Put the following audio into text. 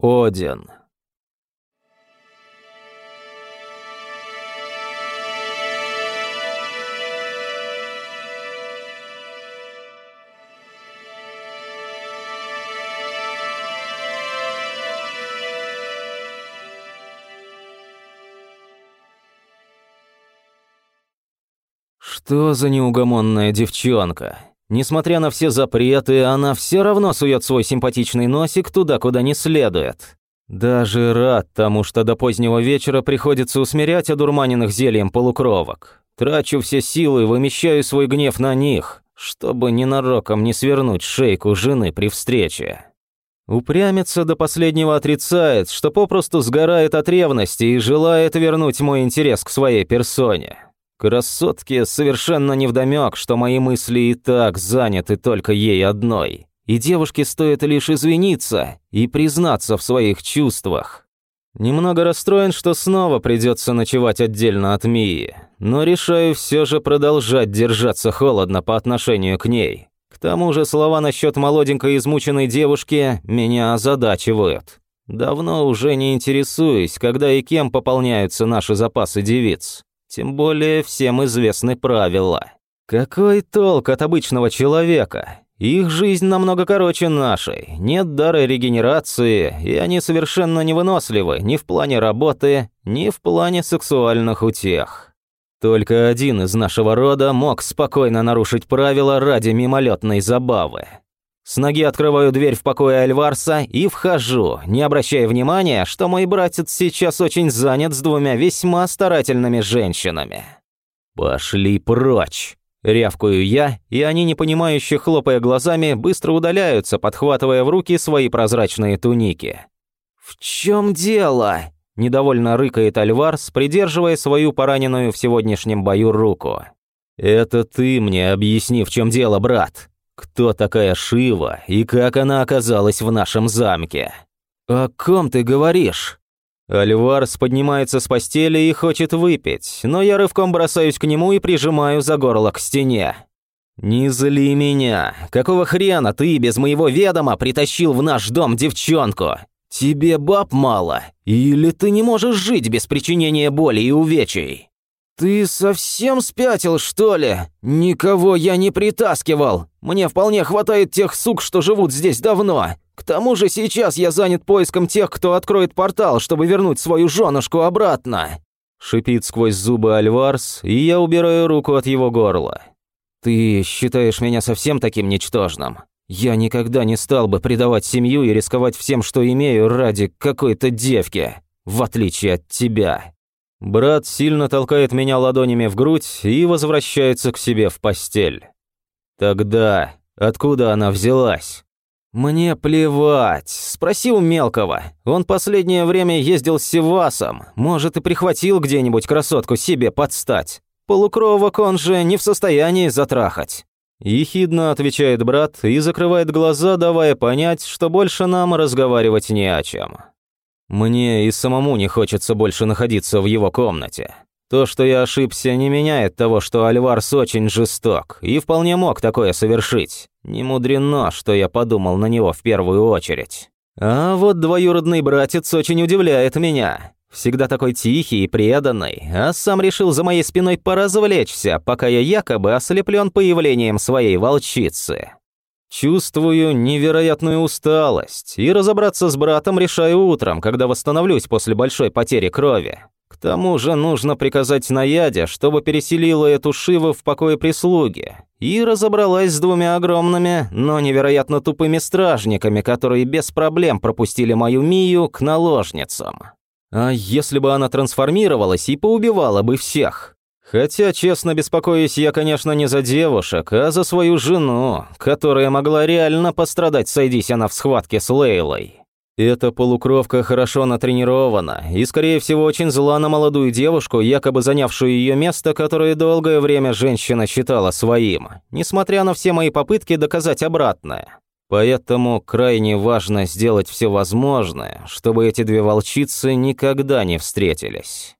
Один. Что за неугомонная девчонка? Несмотря на все запреты, она все равно сует свой симпатичный носик туда, куда не следует. Даже рад тому, что до позднего вечера приходится усмирять одурманенных зельем полукровок. Трачу все силы, вымещаю свой гнев на них, чтобы ненароком не свернуть шейку жены при встрече. Упрямится до последнего отрицает, что попросту сгорает от ревности и желает вернуть мой интерес к своей персоне. Красотке совершенно невдомёк, что мои мысли и так заняты только ей одной. И девушке стоит лишь извиниться и признаться в своих чувствах. Немного расстроен, что снова придется ночевать отдельно от Мии, но решаю все же продолжать держаться холодно по отношению к ней. К тому же слова насчет молоденькой измученной девушки меня озадачивают. Давно уже не интересуюсь, когда и кем пополняются наши запасы девиц. Тем более всем известны правила. Какой толк от обычного человека? Их жизнь намного короче нашей, нет дара регенерации, и они совершенно невыносливы ни в плане работы, ни в плане сексуальных утех. Только один из нашего рода мог спокойно нарушить правила ради мимолетной забавы. С ноги открываю дверь в покое Альварса и вхожу, не обращая внимания, что мой братец сейчас очень занят с двумя весьма старательными женщинами. «Пошли прочь!» – рявкаю я, и они, непонимающе хлопая глазами, быстро удаляются, подхватывая в руки свои прозрачные туники. «В чем дело?» – недовольно рыкает Альварс, придерживая свою пораненную в сегодняшнем бою руку. «Это ты мне объясни, в чем дело, брат!» Кто такая Шива и как она оказалась в нашем замке? О ком ты говоришь? Альварс поднимается с постели и хочет выпить, но я рывком бросаюсь к нему и прижимаю за горло к стене. «Не зли меня! Какого хрена ты без моего ведома притащил в наш дом девчонку? Тебе баб мало? Или ты не можешь жить без причинения боли и увечий?» «Ты совсем спятил, что ли? Никого я не притаскивал. Мне вполне хватает тех сук, что живут здесь давно. К тому же сейчас я занят поиском тех, кто откроет портал, чтобы вернуть свою женушку обратно». Шипит сквозь зубы Альварс, и я убираю руку от его горла. «Ты считаешь меня совсем таким ничтожным? Я никогда не стал бы предавать семью и рисковать всем, что имею, ради какой-то девки, в отличие от тебя». Брат сильно толкает меня ладонями в грудь и возвращается к себе в постель. Тогда откуда она взялась? Мне плевать. Спроси у мелкого. Он последнее время ездил с Севасом. Может, и прихватил где-нибудь красотку себе подстать. Полукровок он же не в состоянии затрахать. Ехидно отвечает брат и закрывает глаза, давая понять, что больше нам разговаривать не о чем. Мне и самому не хочется больше находиться в его комнате. То, что я ошибся, не меняет того, что Альварс очень жесток и вполне мог такое совершить. Не мудрено, что я подумал на него в первую очередь. А вот двоюродный братец очень удивляет меня. Всегда такой тихий и преданный, а сам решил за моей спиной поразвлечься, пока я якобы ослеплен появлением своей волчицы. Чувствую невероятную усталость, и разобраться с братом решаю утром, когда восстановлюсь после большой потери крови. К тому же нужно приказать Наяде, чтобы переселила эту Шиву в покое прислуги, и разобралась с двумя огромными, но невероятно тупыми стражниками, которые без проблем пропустили мою Мию к наложницам. А если бы она трансформировалась и поубивала бы всех? Хотя, честно, беспокоюсь я, конечно, не за девушек, а за свою жену, которая могла реально пострадать, сойдись она в схватке с Лейлой. Эта полукровка хорошо натренирована и, скорее всего, очень зла на молодую девушку, якобы занявшую ее место, которое долгое время женщина считала своим, несмотря на все мои попытки доказать обратное. Поэтому крайне важно сделать все возможное, чтобы эти две волчицы никогда не встретились.